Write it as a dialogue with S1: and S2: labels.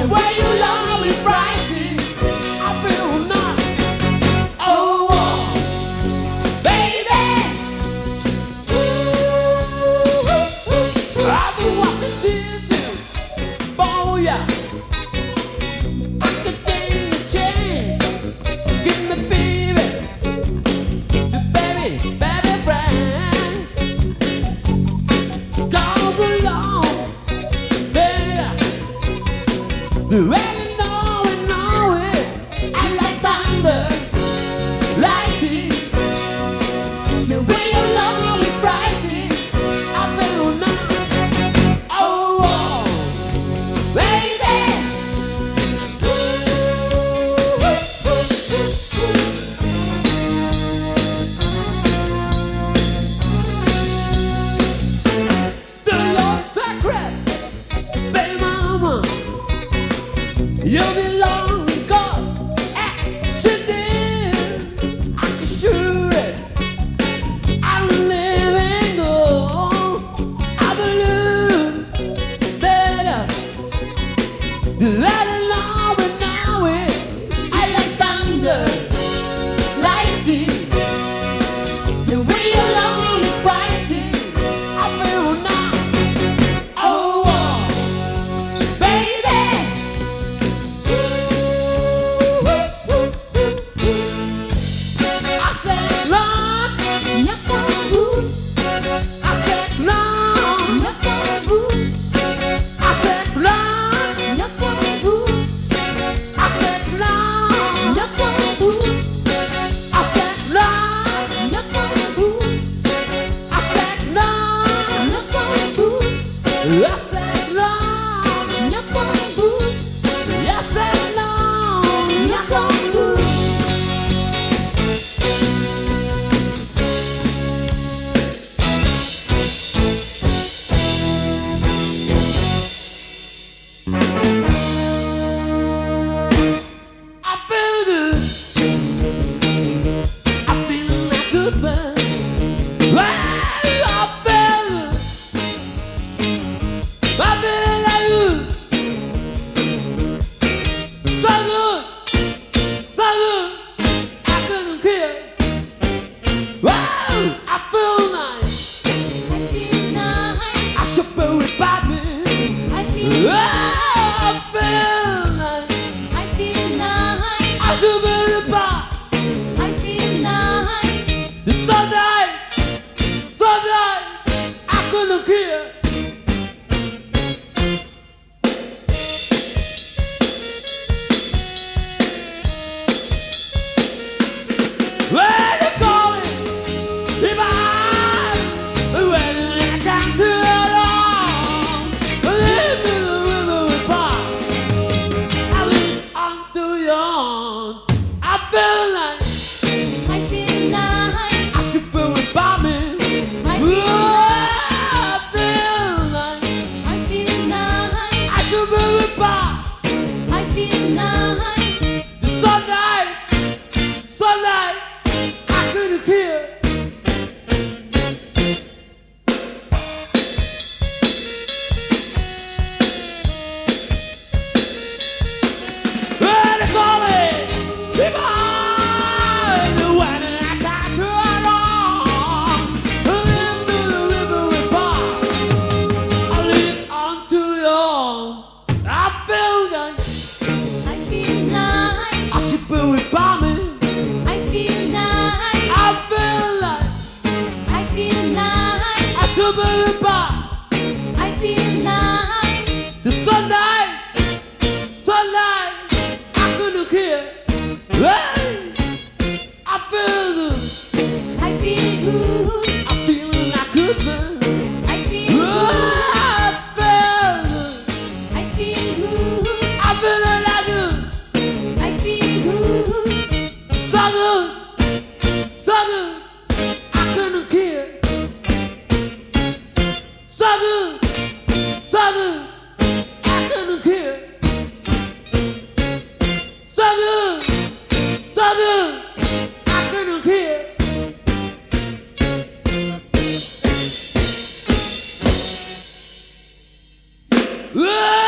S1: The way you La 了 Ah!